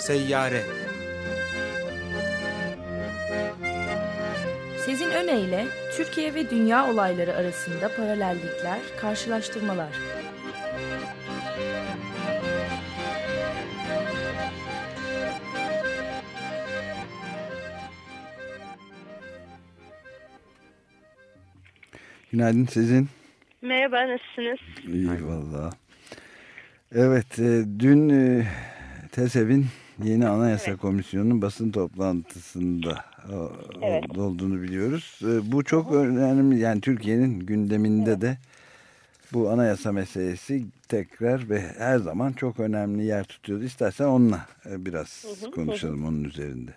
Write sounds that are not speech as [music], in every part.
Seyyare Sezin Öne Türkiye ve dünya olayları arasında paralellikler, karşılaştırmalar. Günaydın Sezin. Merhaba, nasılsınız? İyi valla. Evet, e, dün e, TESEV'in yeni Anayasa evet. Komisyonu'nun basın toplantısında evet. olduğunu biliyoruz. E, bu çok önemli, yani Türkiye'nin gündeminde evet. de bu anayasa meselesi tekrar ve her zaman çok önemli yer tutuyordu. İstersen onunla e, biraz hı hı, konuşalım hı. onun üzerinde.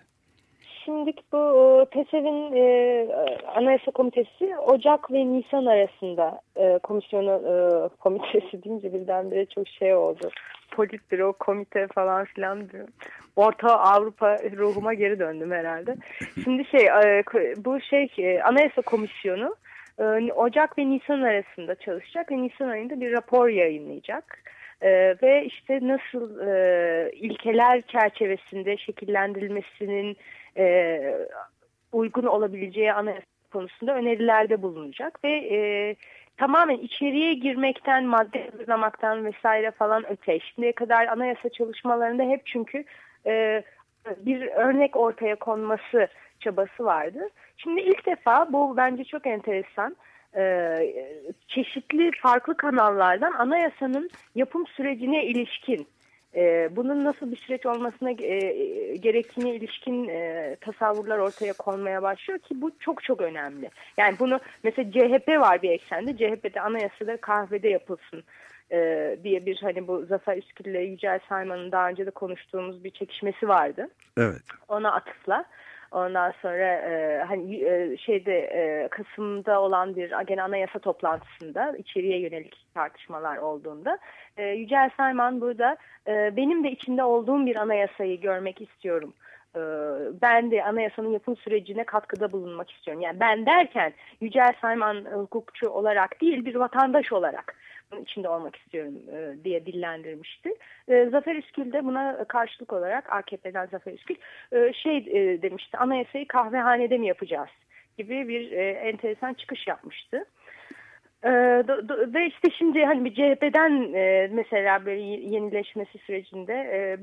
Şimdi bu TESEV'in e, Anayasa Komitesi Ocak ve Nisan arasında e, komisyonu e, komitesi deyince birdenbire çok şey oldu. Politbüro, komite falan filan diyor. Orta Avrupa ruhuma geri döndüm herhalde. [laughs] Şimdi şey e, bu şey e, Anayasa Komisyonu e, Ocak ve Nisan arasında çalışacak ve Nisan ayında bir rapor yayınlayacak. Ee, ve işte nasıl e, ilkeler çerçevesinde şekillendirilmesinin e, uygun olabileceği anayasa konusunda önerilerde bulunacak ve e, tamamen içeriye girmekten, madde hazırlamaktan vesaire falan öte. Şimdiye kadar anayasa çalışmalarında hep çünkü e, bir örnek ortaya konması çabası vardı. Şimdi ilk defa bu bence çok enteresan. Ee, çeşitli farklı kanallardan anayasanın yapım sürecine ilişkin e, bunun nasıl bir süreç olmasına e, gerektiğine ilişkin e, tasavvurlar ortaya konmaya başlıyor ki bu çok çok önemli. Yani bunu mesela CHP var bir eksende CHP'de anayasada kahvede yapılsın e, diye bir hani bu Zafer Üskül ile Yücel Sayman'ın daha önce de konuştuğumuz bir çekişmesi vardı. Evet. Ona atıfla. Ondan sonra e, hani e, şeyde e, Kasım'da olan bir gene anayasa toplantısında içeriye yönelik tartışmalar olduğunda e, Yücel Sayman burada e, benim de içinde olduğum bir anayasayı görmek istiyorum. E, ben de anayasanın yapım sürecine katkıda bulunmak istiyorum. Yani ben derken Yücel Sayman hukukçu olarak değil bir vatandaş olarak içinde olmak istiyorum e, diye dillendirmişti. E, Zafer Üskül de buna karşılık olarak AKP'den Zafer Üskül e, şey e, demişti anayasayı kahvehanede mi yapacağız gibi bir enteresan çıkış yapmıştı. Ve işte şimdi hani bir CHP'den mesela böyle yenileşmesi sürecinde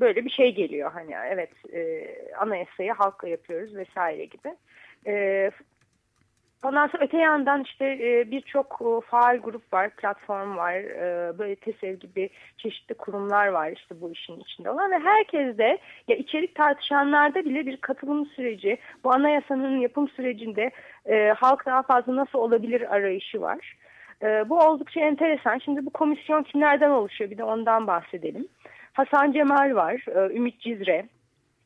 böyle bir şey geliyor hani evet e, anayasayı halkla yapıyoruz vesaire gibi. E, Ondan sonra öte yandan işte e, birçok e, faal grup var, platform var, e, böyle TESEV gibi çeşitli kurumlar var işte bu işin içinde olan ve herkes de ya içerik tartışanlarda bile bir katılım süreci, bu anayasanın yapım sürecinde halk daha fazla nasıl olabilir arayışı var. bu oldukça enteresan. Şimdi bu komisyon kimlerden oluşuyor bir de ondan bahsedelim. Hasan Cemal var, Ümit Cizre,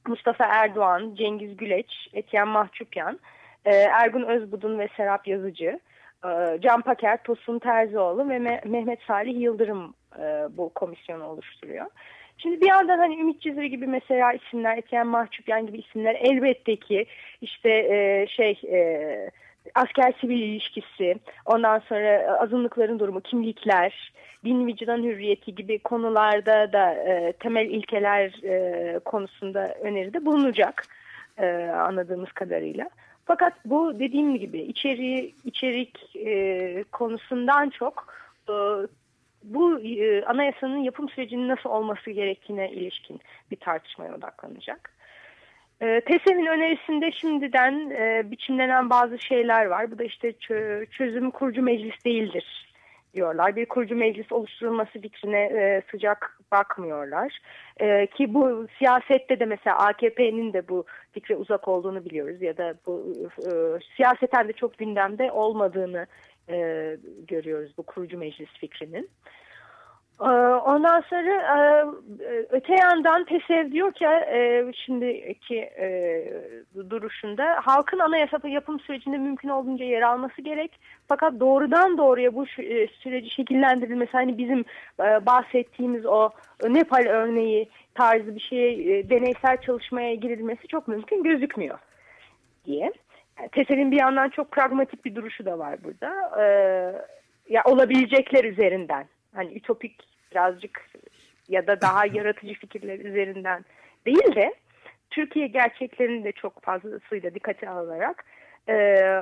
Mustafa Erdoğan, Cengiz Güleç, Etiyen Mahçupyan. Ee, Ergun Özbudun ve Serap Yazıcı, e, Can Paker, Tosun Terzioğlu ve Mehmet Salih Yıldırım e, bu komisyonu oluşturuyor. Şimdi bir yandan hani Ümit Cizri gibi mesela isimler, Etiyen Mahçupyan gibi isimler elbette ki işte e, şey asker sivil ilişkisi, ondan sonra azınlıkların durumu, kimlikler, din vicdan hürriyeti gibi konularda da temel ilkeler konusunda öneride bulunacak anladığımız kadarıyla. Fakat bu dediğim gibi içeriği, içerik e, konusundan çok e, bu e, anayasanın yapım sürecinin nasıl olması gerektiğine ilişkin bir tartışmaya odaklanacak. E, TESEV'in önerisinde şimdiden e, biçimlenen bazı şeyler var. Bu da işte çözüm kurucu meclis değildir diyorlar. Bir kurucu meclis oluşturulması fikrine e, sıcak bakmıyorlar. E, ki bu siyasette de mesela AKP'nin de bu fikre uzak olduğunu biliyoruz ya da bu e, siyaseten de çok gündemde olmadığını e, görüyoruz bu kurucu meclis fikrinin. Ee, ondan sonra e, öte yandan TESEV diyor ki e, şimdiki e, duruşunda halkın anayasa yapım sürecinde mümkün olduğunca yer alması gerek. Fakat doğrudan doğruya bu süreci şekillendirilmesi hani bizim bahsettiğimiz o Nepal örneği tarzı bir şeye deneysel çalışmaya girilmesi çok mümkün gözükmüyor diye. TESEV'in bir yandan çok pragmatik bir duruşu da var burada. Ya olabilecekler üzerinden hani ütopik birazcık ya da daha [laughs] yaratıcı fikirler üzerinden değil de Türkiye gerçeklerini de çok fazlasıyla dikkate alarak e,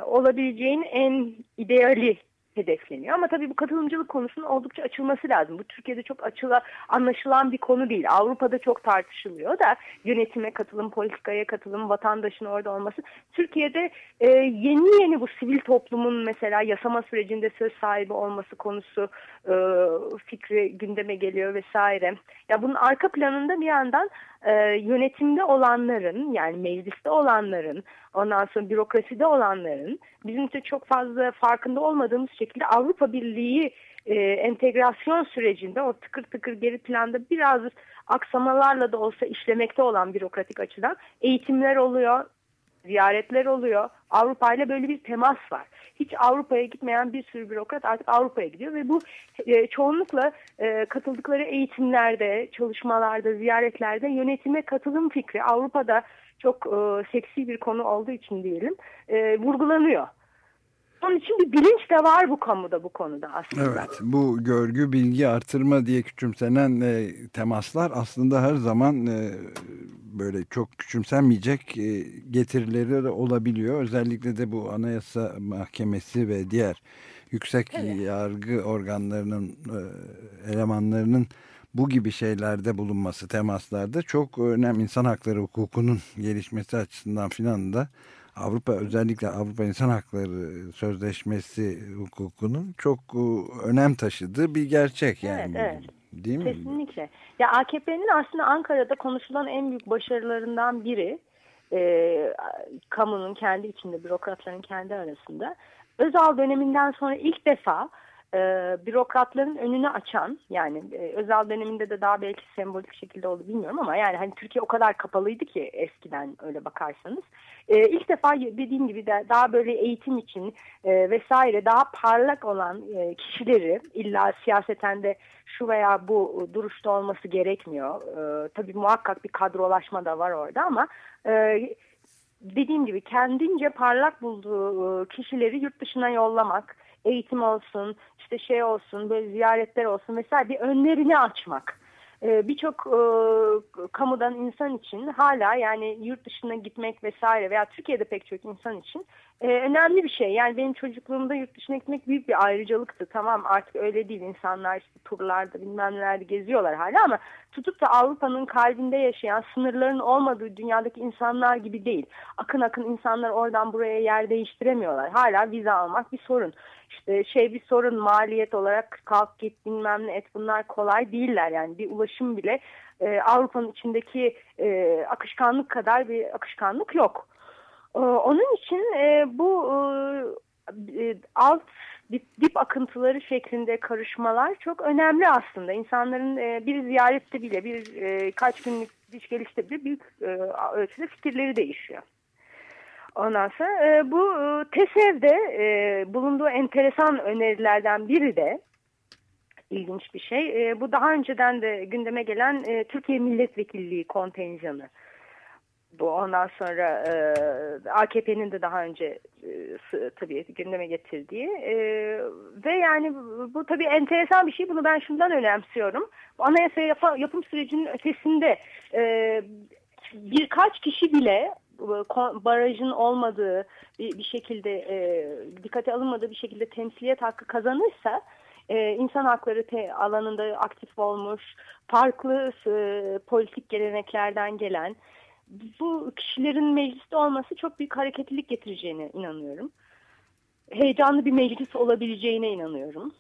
olabileceğin en ideali hedefleniyor. Ama tabii bu katılımcılık konusunun oldukça açılması lazım. Bu Türkiye'de çok açıla anlaşılan bir konu değil. Avrupa'da çok tartışılıyor da yönetime katılım, politikaya katılım, vatandaşın orada olması. Türkiye'de e, yeni yeni bu sivil toplumun mesela yasama sürecinde söz sahibi olması konusu e, fikri gündeme geliyor vesaire. Ya bunun arka planında bir yandan e, yönetimde olanların yani mecliste olanların ondan sonra bürokraside olanların bizim de çok fazla farkında olmadığımız şekilde Avrupa Birliği e, entegrasyon sürecinde o tıkır tıkır geri planda biraz aksamalarla da olsa işlemekte olan bürokratik açıdan eğitimler oluyor, ziyaretler oluyor. Avrupa ile böyle bir temas var. Hiç Avrupa'ya gitmeyen bir sürü bürokrat artık Avrupa'ya gidiyor ve bu e, çoğunlukla e, katıldıkları eğitimlerde, çalışmalarda, ziyaretlerde yönetime katılım fikri Avrupa'da çok e, seksi bir konu olduğu için diyelim e, vurgulanıyor. Onun için bir bilinç de var bu kamuda bu konuda aslında. Evet bu görgü bilgi artırma diye küçümsenen e, temaslar aslında her zaman e, böyle çok küçümsenmeyecek e, getirileri de olabiliyor. Özellikle de bu anayasa mahkemesi ve diğer yüksek evet. yargı organlarının e, elemanlarının bu gibi şeylerde bulunması temaslarda çok önemli insan hakları hukukunun gelişmesi açısından filan da Avrupa özellikle Avrupa İnsan Hakları Sözleşmesi hukukunun çok e, önem taşıdığı bir gerçek yani. Evet, evet. Değil mi? Kesinlikle. Ya AKP'nin aslında Ankara'da konuşulan en büyük başarılarından biri e, kamunun kendi içinde, bürokratların kendi arasında. Özal döneminden sonra ilk defa e, bürokratların önünü açan yani e, özel döneminde de daha belki sembolik şekilde oldu bilmiyorum ama yani hani Türkiye o kadar kapalıydı ki eskiden öyle bakarsanız e, ilk defa dediğim gibi de daha böyle eğitim için e, vesaire daha parlak olan e, kişileri illa siyaseten de şu veya bu duruşta olması gerekmiyor. E, tabii muhakkak bir kadrolaşma da var orada ama e, dediğim gibi kendince parlak bulduğu e, kişileri yurt dışına yollamak eğitim olsun, işte şey olsun, böyle ziyaretler olsun mesela bir önlerini açmak. Ee, Birçok e, kamudan insan için hala yani yurt dışına gitmek vesaire veya Türkiye'de pek çok insan için e, önemli bir şey. Yani benim çocukluğumda yurt dışına gitmek büyük bir ayrıcalıktı. Tamam artık öyle değil insanlar işte turlarda bilmem nelerde geziyorlar hala ama tutup da Avrupa'nın kalbinde yaşayan sınırların olmadığı dünyadaki insanlar gibi değil. Akın akın insanlar oradan buraya yer değiştiremiyorlar. Hala vize almak bir sorun. İşte şey bir sorun maliyet olarak kalk git bilmem ne et bunlar kolay değiller. Yani bir ulaşım bile e, Avrupa'nın içindeki e, akışkanlık kadar bir akışkanlık yok. E, onun için e, bu e, e alt dip, dip akıntıları şeklinde karışmalar çok önemli aslında. İnsanların e, bir ziyarette bile bir e, kaç günlük diş gelişte bile büyük e, ölçüde fikirleri değişiyor. Ondan sonra e, bu e, TESEV'de e, bulunduğu enteresan önerilerden biri de ilginç bir şey. E, bu daha önceden de gündeme gelen e, Türkiye Milletvekilliği kontenjanı. Bu ondan sonra e, AKP'nin de daha önce e, tabii gündeme getirdiği e, ve yani bu tabii enteresan bir şey. Bunu ben şundan önemsiyorum. Bu anayasa yap yapım sürecinin ötesinde e, birkaç kişi bile barajın olmadığı bir, şekilde e, dikkate alınmadığı bir şekilde temsiliyet hakkı kazanırsa e, insan hakları te, alanında aktif olmuş farklı e, politik geleneklerden gelen bu kişilerin mecliste olması çok büyük hareketlilik getireceğine inanıyorum. Heyecanlı bir meclis olabileceğine inanıyorum.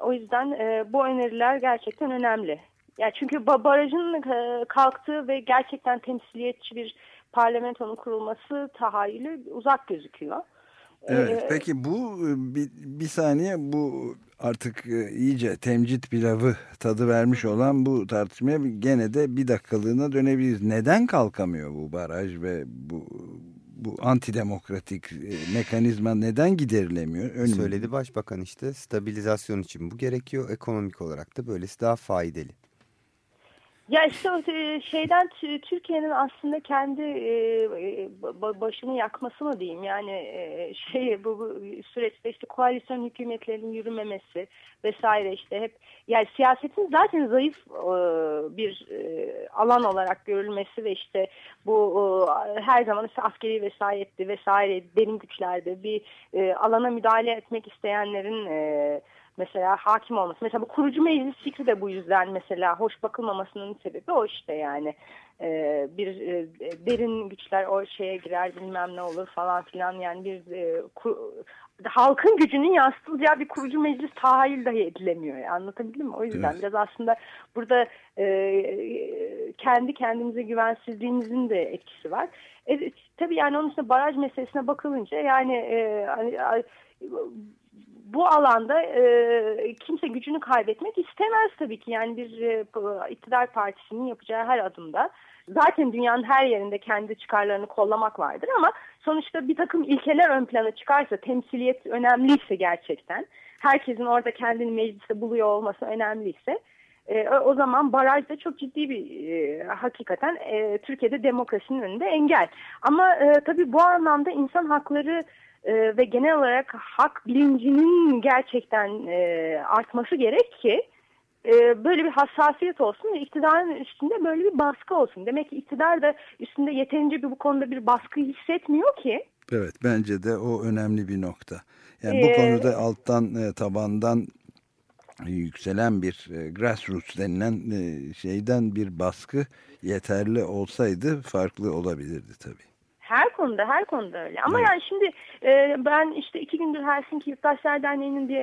O yüzden e, bu öneriler gerçekten önemli. Yani çünkü barajın e, kalktığı ve gerçekten temsiliyetçi bir parlamentonun kurulması tahayyülü uzak gözüküyor. Evet, ee, peki bu bir, bir saniye bu artık e, iyice temcit pilavı tadı vermiş olan bu tartışmaya gene de bir dakikalığına dönebiliriz. Neden kalkamıyor bu baraj ve bu bu antidemokratik e, mekanizma neden giderilemiyor? Önüm... Söyledi başbakan işte stabilizasyon için bu gerekiyor. Ekonomik olarak da böylesi daha faydalı. Ya işte şeyden Türkiye'nin aslında kendi başını yakması mı diyeyim? Yani şey bu, bu süreçte işte koalisyon hükümetlerinin yürümemesi vesaire işte hep yani siyasetin zaten zayıf bir alan olarak görülmesi ve işte bu her zaman işte askeri vesayetti vesaire derin güçlerde bir alana müdahale etmek isteyenlerin mesela hakim olması. Mesela bu kurucu meclis fikri de bu yüzden mesela hoş bakılmamasının sebebi o işte yani. Ee, bir e, derin güçler o şeye girer bilmem ne olur falan filan yani bir e, ku, halkın gücünün yansıtılacağı bir kurucu meclis tahayyül dahi edilemiyor. Yani, anlatabildim mi? O yüzden evet. biraz aslında burada e, kendi kendimize güvensizliğimizin de etkisi var. E, tabii yani onun için baraj meselesine bakılınca yani e, hani, bu alanda e, kimse gücünü kaybetmek istemez tabii ki. Yani bir e, iktidar partisinin yapacağı her adımda zaten dünyanın her yerinde kendi çıkarlarını kollamak vardır ama sonuçta bir takım ilkeler ön plana çıkarsa, temsiliyet önemliyse gerçekten, herkesin orada kendini mecliste buluyor olması önemliyse e, o zaman baraj da çok ciddi bir e, hakikaten e, Türkiye'de demokrasinin önünde engel. Ama e, tabii bu anlamda insan hakları e, ve genel olarak hak bilincinin gerçekten e, artması gerek ki e, böyle bir hassasiyet olsun ve iktidarın üstünde böyle bir baskı olsun. Demek ki iktidar da üstünde yeterince bir bu konuda bir baskı hissetmiyor ki. Evet bence de o önemli bir nokta. Yani bu ee, konuda alttan e, tabandan yükselen bir e, grassroots denilen e, şeyden bir baskı yeterli olsaydı farklı olabilirdi tabii. Her konuda, her konuda öyle. Ama evet. yani şimdi e, ben işte iki gündür Helsinki Yurttaşlar Derneği'nin bir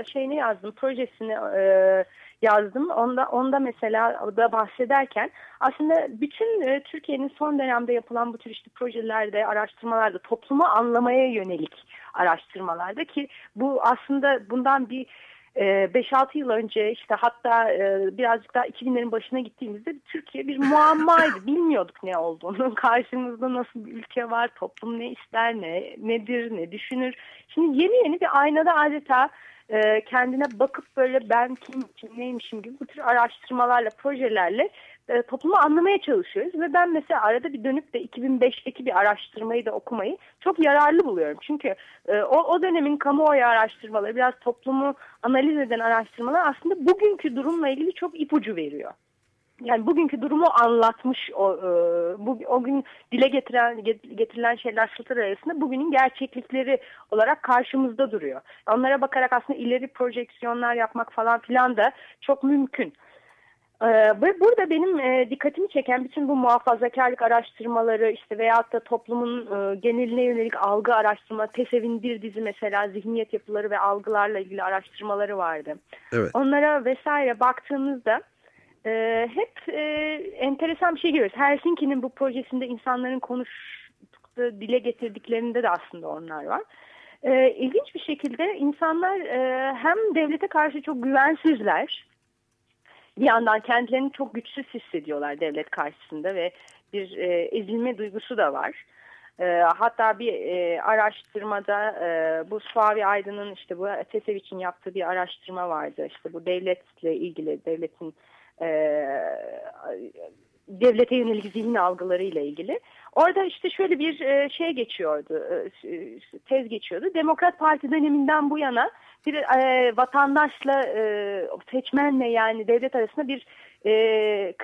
e, şeyini yazdım, projesini e, yazdım. Onda, onda mesela da bahsederken aslında bütün e, Türkiye'nin son dönemde yapılan bu tür işte projelerde, araştırmalarda toplumu anlamaya yönelik araştırmalarda ki bu aslında bundan bir 5-6 ee, yıl önce işte hatta e, birazcık daha 2000'lerin başına gittiğimizde Türkiye bir muammaydı. [laughs] Bilmiyorduk ne olduğunu. [laughs] Karşımızda nasıl bir ülke var, toplum ne ister, ne nedir, ne düşünür. Şimdi yeni yeni bir aynada adeta e, kendine bakıp böyle ben kim, neymişim gibi bu tür araştırmalarla, projelerle e, toplumu anlamaya çalışıyoruz ve ben mesela arada bir dönüp de 2005'teki bir araştırmayı da okumayı çok yararlı buluyorum. Çünkü e, o, o dönemin kamuoyu araştırmaları biraz toplumu analiz eden araştırmalar aslında bugünkü durumla ilgili çok ipucu veriyor. Yani bugünkü durumu anlatmış o, e, bu, o gün dile getiren, getirilen şeyler sıltır arasında bugünün gerçeklikleri olarak karşımızda duruyor. Onlara bakarak aslında ileri projeksiyonlar yapmak falan filan da çok mümkün. Ee, burada benim e, dikkatimi çeken bütün bu muhafazakarlık araştırmaları işte veyahut da toplumun e, geneline yönelik algı araştırma, TESEV'in bir dizi mesela zihniyet yapıları ve algılarla ilgili araştırmaları vardı. Evet. Onlara vesaire baktığımızda e, hep enteresan bir şey görüyoruz. Helsinki'nin bu projesinde insanların konuştukları, dile getirdiklerinde de aslında onlar var. İlginç bir şekilde insanlar hem devlete karşı çok güvensizler bir yandan kendilerini çok güçsüz hissediyorlar devlet karşısında ve bir e, ezilme duygusu da var. E, hatta bir e, araştırmada e, bu Suavi Aydın'ın işte bu TESEV için yaptığı bir araştırma vardı. İşte bu devletle ilgili devletin e, devlete yönelik zihin algıları ile ilgili. Orada işte şöyle bir e, şey geçiyordu, e, tez geçiyordu. Demokrat Parti döneminden bu yana bir e, vatandaşla seçmenle yani devlet arasında bir e,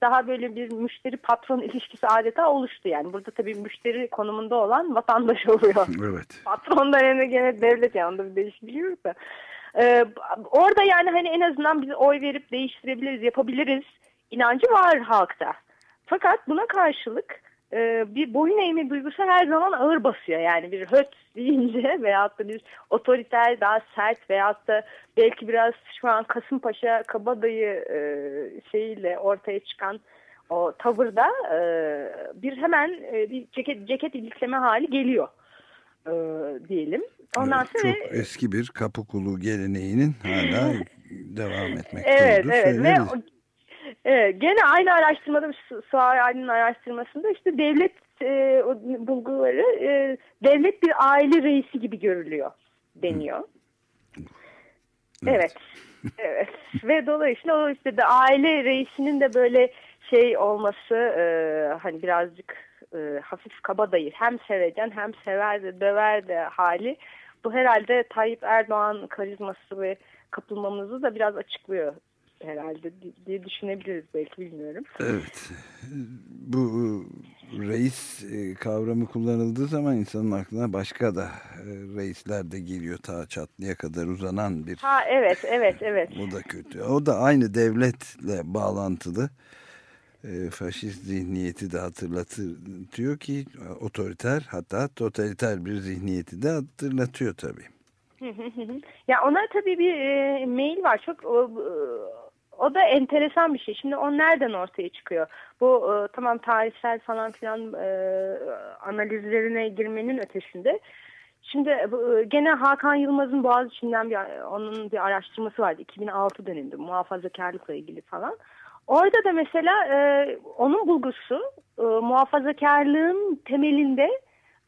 daha böyle bir müşteri patron ilişkisi adeta oluştu. Yani burada tabii müşteri konumunda olan vatandaş [laughs] oluyor. Evet. Patron da yani gene devlet yanında bir da. Ee, orada yani hani en azından biz oy verip değiştirebiliriz, yapabiliriz inancı var halkta. Fakat buna karşılık e, bir boyun eğme duygusu her zaman ağır basıyor. Yani bir höt [laughs] deyince veyahut da bir otoriter, daha sert veyahut da belki biraz şu an Kasımpaşa Kabadayı e, şeyiyle ortaya çıkan o tavırda e, bir hemen e, bir ceket, ceket ilikleme hali geliyor e, diyelim. Ondan evet, sonra çok eski bir kapı kulu geleneğinin hala [laughs] devam etmekte evet, Evet, ve Evet, gene aynı araştırmada Suay Aydın'ın araştırmasında işte devlet e, bulguları e, devlet bir aile reisi gibi görülüyor deniyor. Evet. evet. evet [laughs] ve dolayısıyla o işte de aile reisinin de böyle şey olması e, hani birazcık e, hafif kabadayı hem sevecen hem sever de döver de hali bu herhalde Tayyip Erdoğan karizması ve kapılmamızı da biraz açıklıyor herhalde diye düşünebiliriz belki bilmiyorum. Evet. Bu reis e, kavramı kullanıldığı zaman insanın aklına başka da e, reisler de geliyor ta çatlıya kadar uzanan bir. Ha evet evet evet. O da kötü. O da aynı devletle bağlantılı. E, faşist zihniyeti de hatırlatıyor ki otoriter hatta totaliter bir zihniyeti de hatırlatıyor tabii. ya ona tabii bir e, mail var. Çok o, o da enteresan bir şey. Şimdi o nereden ortaya çıkıyor? Bu e, tamam tarihsel falan filan e, analizlerine girmenin ötesinde. Şimdi e, gene Hakan Yılmaz'ın Boğaziçi'nden bir, onun bir araştırması vardı. 2006 döneminde muhafazakarlıkla ilgili falan. Orada da mesela e, onun bulgusu e, muhafazakarlığın temelinde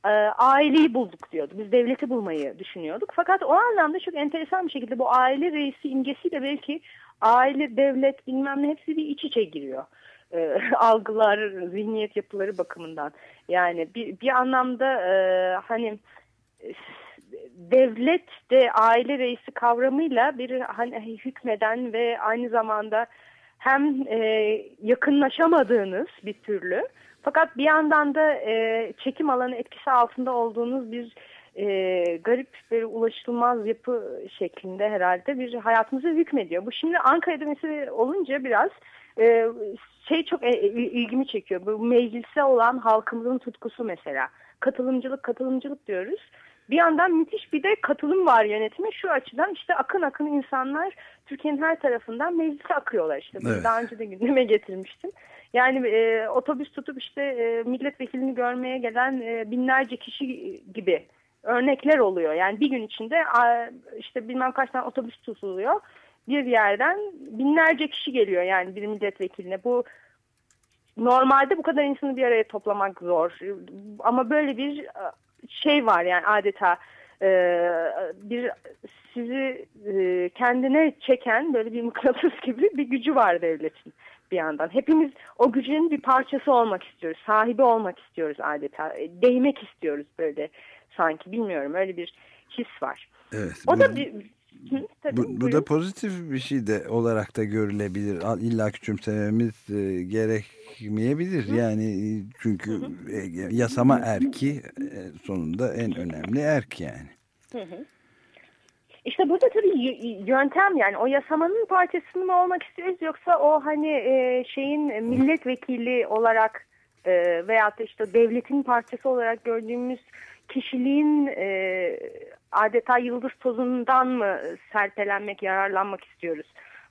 e, aileyi bulduk diyordu. Biz devleti bulmayı düşünüyorduk. Fakat o anlamda çok enteresan bir şekilde bu aile reisi imgesiyle belki aile, devlet bilmem ne hepsi bir iç içe giriyor. E, [laughs] algılar, zihniyet yapıları bakımından. Yani bir, bir anlamda e, hani devlet de aile reisi kavramıyla bir hani hükmeden ve aynı zamanda hem e, yakınlaşamadığınız bir türlü fakat bir yandan da e, çekim alanı etkisi altında olduğunuz bir e, garip ve ulaşılmaz yapı şeklinde herhalde bir hayatımıza hükmediyor. Bu şimdi Ankara'da mesela olunca biraz e, şey çok e, ilgimi çekiyor. Bu meclise olan halkımızın tutkusu mesela. Katılımcılık katılımcılık diyoruz. Bir yandan müthiş bir de katılım var yönetime. Şu açıdan işte akın akın insanlar Türkiye'nin her tarafından meclise akıyorlar işte. Evet. Daha önce de gündeme getirmiştim. Yani e, otobüs tutup işte e, milletvekilini görmeye gelen e, binlerce kişi gibi örnekler oluyor. Yani bir gün içinde işte bilmem kaç tane otobüs tutuluyor. Bir yerden binlerce kişi geliyor yani bir milletvekiline. Bu normalde bu kadar insanı bir araya toplamak zor. Ama böyle bir e, şey var yani adeta e, bir sizi e, kendine çeken böyle bir mıknatıs [laughs] gibi bir gücü var devletin bir yandan. Hepimiz o gücün bir parçası olmak istiyoruz. Sahibi olmak istiyoruz adeta. Değmek istiyoruz böyle sanki bilmiyorum öyle bir his var. Evet. O bu, da bir Hı, tabii, bu, bu da pozitif bir şey de olarak da görülebilir. İlla küçümsememiz e, gerekmeyebilir. Hı. Yani çünkü hı hı. E, yasama erki e, sonunda en önemli erk yani. Hı hı. İşte burada tabii yöntem yani o yasamanın parçası mı olmak istiyoruz yoksa o hani e, şeyin milletvekili olarak e, veyahut da işte devletin parçası olarak gördüğümüz kişiliğin e, adeta yıldız tozundan mı serpelenmek, yararlanmak istiyoruz?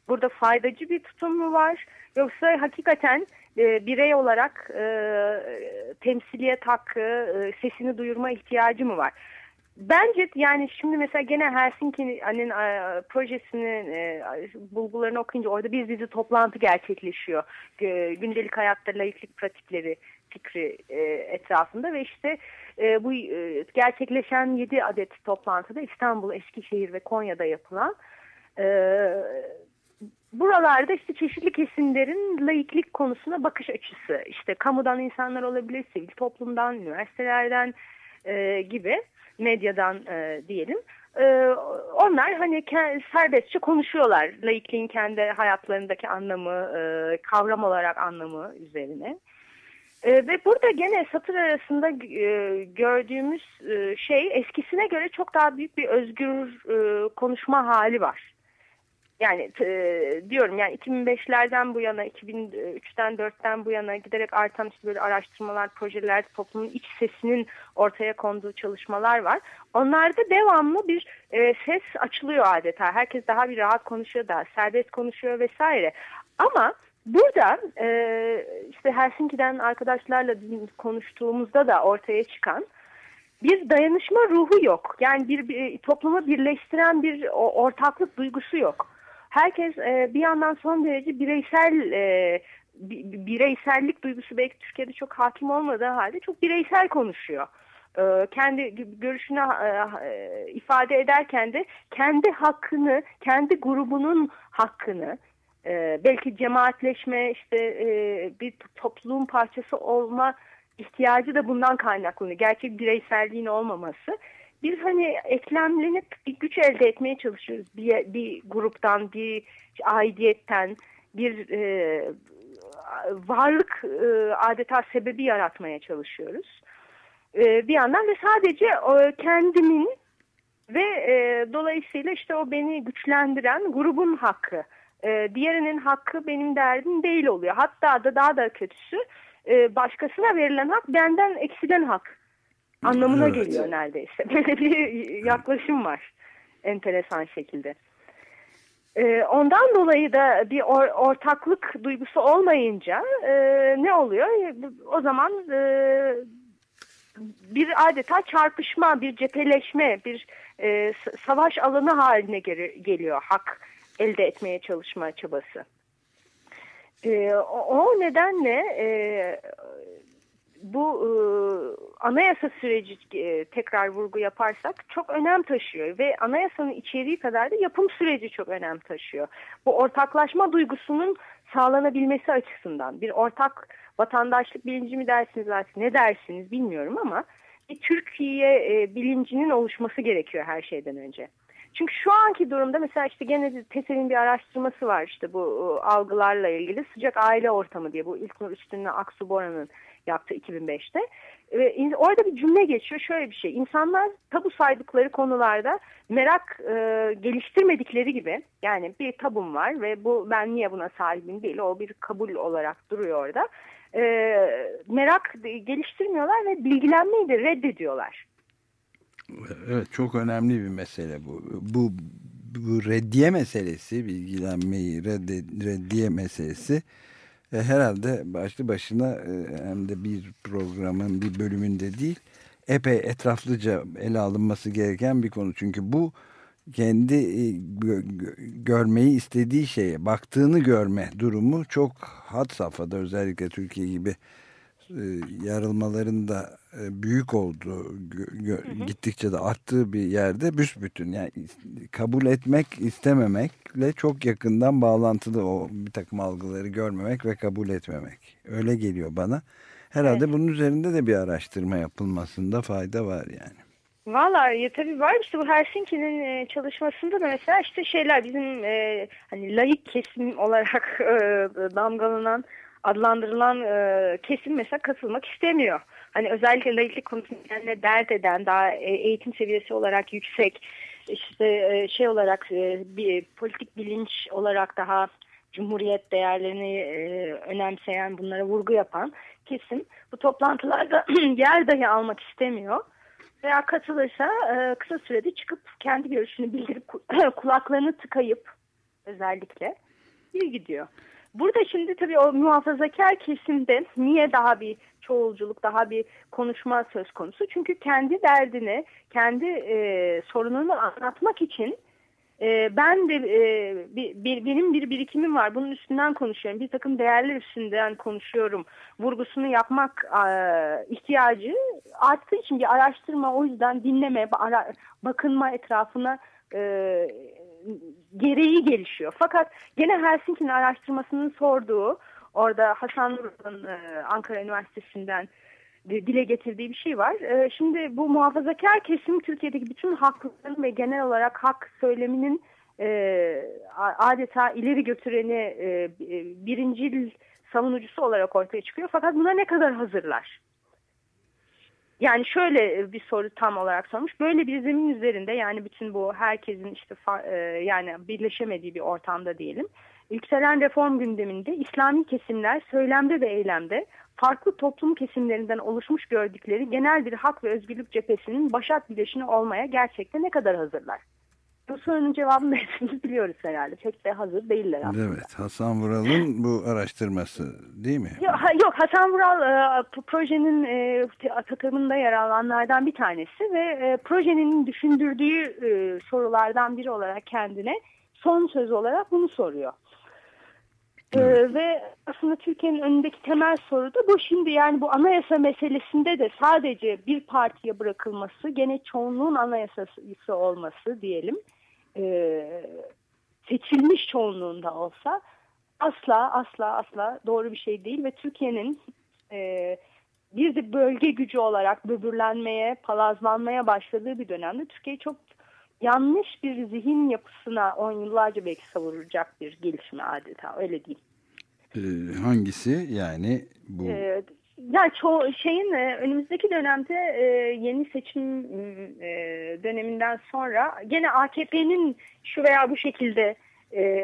Burada faydacı bir tutum mu var? Yoksa hakikaten e, birey olarak e, temsiliyet hakkı, e, sesini duyurma ihtiyacı mı var? Bence yani şimdi mesela gene Helsinki'nin e, projesinin e, bulgularını okuyunca orada bir dizi toplantı gerçekleşiyor. E, gündelik hayatta layıklık pratikleri fikri e, etrafında ve işte e, bu gerçekleşen 7 adet toplantıda İstanbul, Eskişehir ve Konya'da yapılan buralarda işte çeşitli kesimlerin laiklik konusuna bakış açısı işte kamudan insanlar olabilir, sivil toplumdan, üniversitelerden e, gibi medyadan e, diyelim. E, onlar hani serbestçe konuşuyorlar laikliğin kendi hayatlarındaki anlamı, e, kavram olarak anlamı üzerine. E, ve burada gene satır arasında e, gördüğümüz e, şey eskisine göre çok daha büyük bir özgür e, konuşma hali var. Yani e, diyorum yani 2005'lerden bu yana 2003'ten 4'ten bu yana giderek artan işte böyle araştırmalar, projeler, toplumun iç sesinin ortaya konduğu çalışmalar var. Onlarda devamlı bir e, ses açılıyor adeta. Herkes daha bir rahat konuşuyor, daha serbest konuşuyor vesaire. Ama burada e, işte Helsinki'den arkadaşlarla konuştuğumuzda da ortaya çıkan bir dayanışma ruhu yok. Yani bir, bir toplumu birleştiren bir ortaklık duygusu yok herkes e, bir yandan son derece bireysel e, bireysellik duygusu belki Türkiye'de çok hakim olmadığı halde çok bireysel konuşuyor. e, kendi görüşünü e, ifade ederken de kendi hakkını, kendi grubunun hakkını, e, belki cemaatleşme, işte bir topluluğun parçası olma ihtiyacı da bundan kaynaklanıyor. Gerçek bireyselliğin olmaması. Biz hani eklemlenip bir güç elde etmeye çalışıyoruz. Bir, bir gruptan, bir aidiyetten, bir e, varlık e, adeta sebebi yaratmaya çalışıyoruz. E, bir yandan ve sadece e, kendimin ve e, dolayısıyla işte o beni güçlendiren grubun hakkı. E, diğerinin hakkı benim derdim değil oluyor. Hatta da daha da kötüsü e, başkasına verilen hak benden eksilen hak anlamına evet. geliyor neredeyse. [laughs] Böyle bir yaklaşım var enteresan şekilde. E, ondan dolayı da bir or, ortaklık duygusu olmayınca e, ne oluyor? O zaman e, bir adeta çarpışma, bir cepheleşme, bir e, savaş alanı haline geliyor hak elde etmeye çalışma çabası. E, o, o nedenle e, bu e, anayasa süreci e, tekrar vurgu yaparsak çok önem taşıyor ve anayasanın içeriği kadar da yapım süreci çok önem taşıyor. Bu ortaklaşma duygusunun sağlanabilmesi açısından bir ortak vatandaşlık bilinci mi dersiniz artık ne dersiniz bilmiyorum ama bir Türkiye e, bilincinin oluşması gerekiyor her şeyden önce. Çünkü şu anki durumda mesela işte gene TESEL'in bir araştırması var işte bu algılarla ilgili sıcak aile ortamı diye bu İlknur Üstün'le Aksu Bora'nın yaptı 2005'te. Ve orada bir cümle geçiyor şöyle bir şey. İnsanlar tabu saydıkları konularda merak e, geliştirmedikleri gibi yani bir tabum var ve bu ben niye buna sahibim değil o bir kabul olarak duruyor orada. E, merak geliştirmiyorlar ve bilgilenmeyi de reddediyorlar. Evet çok önemli bir mesele bu. Bu, bu reddiye meselesi, bilgilenmeyi reddiye meselesi e, herhalde başlı başına e, hem de bir programın bir bölümünde değil epey etraflıca ele alınması gereken bir konu. Çünkü bu kendi e, görmeyi istediği şeye baktığını görme durumu çok had safhada özellikle Türkiye gibi e, yarılmaların büyük olduğu gittikçe de arttığı bir yerde büsbütün yani kabul etmek istememekle çok yakından bağlantılı o bir takım algıları görmemek ve kabul etmemek öyle geliyor bana herhalde evet. bunun üzerinde de bir araştırma yapılmasında fayda var yani. Valla ya tabii var işte bu Helsinki'nin e, çalışmasında da mesela işte şeyler bizim e, hani layık kesim olarak e, damgalanan adlandırılan e, kesim mesela katılmak istemiyor. Hani özellikle laiklik konusunda dert eden, daha e, eğitim seviyesi olarak yüksek, işte e, şey olarak e, bir politik bilinç olarak daha cumhuriyet değerlerini önemseyen, bunlara vurgu yapan kesim bu toplantılarda [clears throat] yer dahi almak istemiyor. Veya katılırsa kısa sürede çıkıp kendi görüşünü bildirip [clears throat] kulaklarını tıkayıp özellikle bir gidiyor. Burada şimdi tabii o muhafazakar kesimde niye daha bir çoğulculuk, daha bir konuşma söz konusu? Çünkü kendi derdini, kendi e, sorununu anlatmak için e, ben de e, bir, bir, benim bir birikimim var. Bunun üstünden konuşuyorum. Bir takım değerler üstünden konuşuyorum. Vurgusunu yapmak e, ihtiyacı arttığı için bir araştırma o yüzden dinleme, ara, bakınma etrafına e, gereği gelişiyor. Fakat gene Helsinki'nin araştırmasının sorduğu orada Hasan Nur'un e, Ankara Üniversitesi'nden dile getirdiği bir şey var. E, şimdi bu muhafazakar kesim Türkiye'deki bütün hakların ve genel olarak hak söyleminin e, adeta ileri götüreni e, e birincil savunucusu olarak ortaya çıkıyor. Fakat buna ne kadar hazırlar? Yani şöyle e, bir soru tam olarak sormuş. Böyle bir zemin üzerinde yani bütün bu herkesin işte e, yani birleşemediği bir ortamda diyelim. Yükselen reform gündeminde İslami kesimler söylemde ve eylemde farklı toplum kesimlerinden oluşmuş gördükleri genel bir hak ve özgürlük cephesinin başat bileşini olmaya gerçekten ne kadar hazırlar? Bu sorunun cevabını hepimiz biliyoruz herhalde. Pek de hazır değiller aslında. Evet Hasan Vural'ın bu araştırması değil mi? Yok, yok Hasan Vural e, projenin e, takımında yer alanlardan bir tanesi ve e, projenin düşündürdüğü e, sorulardan biri olarak kendine son söz olarak bunu soruyor. Ee, ve aslında Türkiye'nin önündeki temel soru da bu şimdi yani bu anayasa meselesinde de sadece bir partiye bırakılması gene çoğunluğun anayasası olması diyelim e, seçilmiş çoğunluğunda olsa asla asla asla doğru bir şey değil ve Türkiye'nin e, bir de bölge gücü olarak böbürlenmeye, palazlanmaya başladığı bir dönemde Türkiye çok yanlış bir zihin yapısına on yıllarca belki savuracak bir gelişme adeta öyle değil. Ee, hangisi yani bu? Ee, yani çoğu şeyin e, önümüzdeki dönemde e, yeni seçim e, döneminden sonra gene AKP'nin şu veya bu şekilde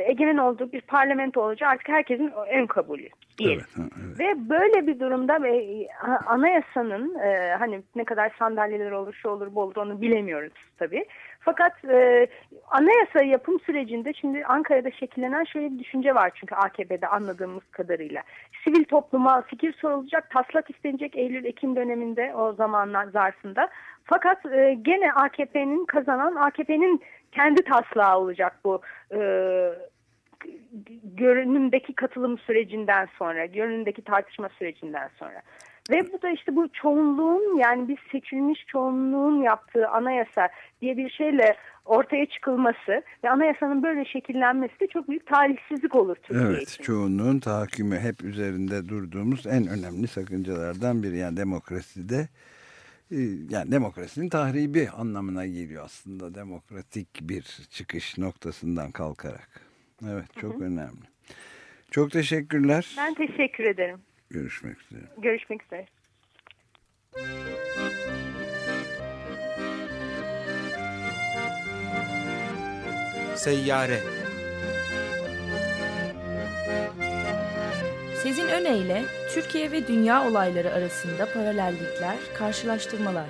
egemen olduğu bir parlamento olacak artık herkesin ön kabulü diyelim. Evet, evet. Ve böyle bir durumda ve anayasanın hani ne kadar sandalyeler olur, şu olur, bu olur onu bilemiyoruz tabii. Fakat e, anayasa yapım sürecinde şimdi Ankara'da şekillenen şöyle bir düşünce var çünkü AKP'de anladığımız kadarıyla. Sivil topluma fikir sorulacak, taslak istenecek Eylül-Ekim döneminde o zamanlar zarfında. Fakat e, gene AKP'nin kazanan, AKP'nin kendi taslağı olacak bu e, görünümdeki katılım sürecinden sonra, görünümdeki tartışma sürecinden sonra. Ve bu da işte bu çoğunluğun yani bir seçilmiş çoğunluğun yaptığı anayasa diye bir şeyle ortaya çıkılması ve anayasanın böyle şekillenmesi de çok büyük talihsizlik olur Türkiye evet, için. çoğunluğun tahakkümü hep üzerinde durduğumuz en önemli sakıncalardan biri. Yani demokraside e, yani demokrasinin tahribi anlamına geliyor aslında demokratik bir çıkış noktasından kalkarak. Evet çok hı hı. önemli. Çok teşekkürler. Ben teşekkür ederim. Görüşmek üzere. Görüşmek üzere. Seyyare Sezin Öne ile Türkiye ve dünya olayları arasında paralellikler, karşılaştırmalar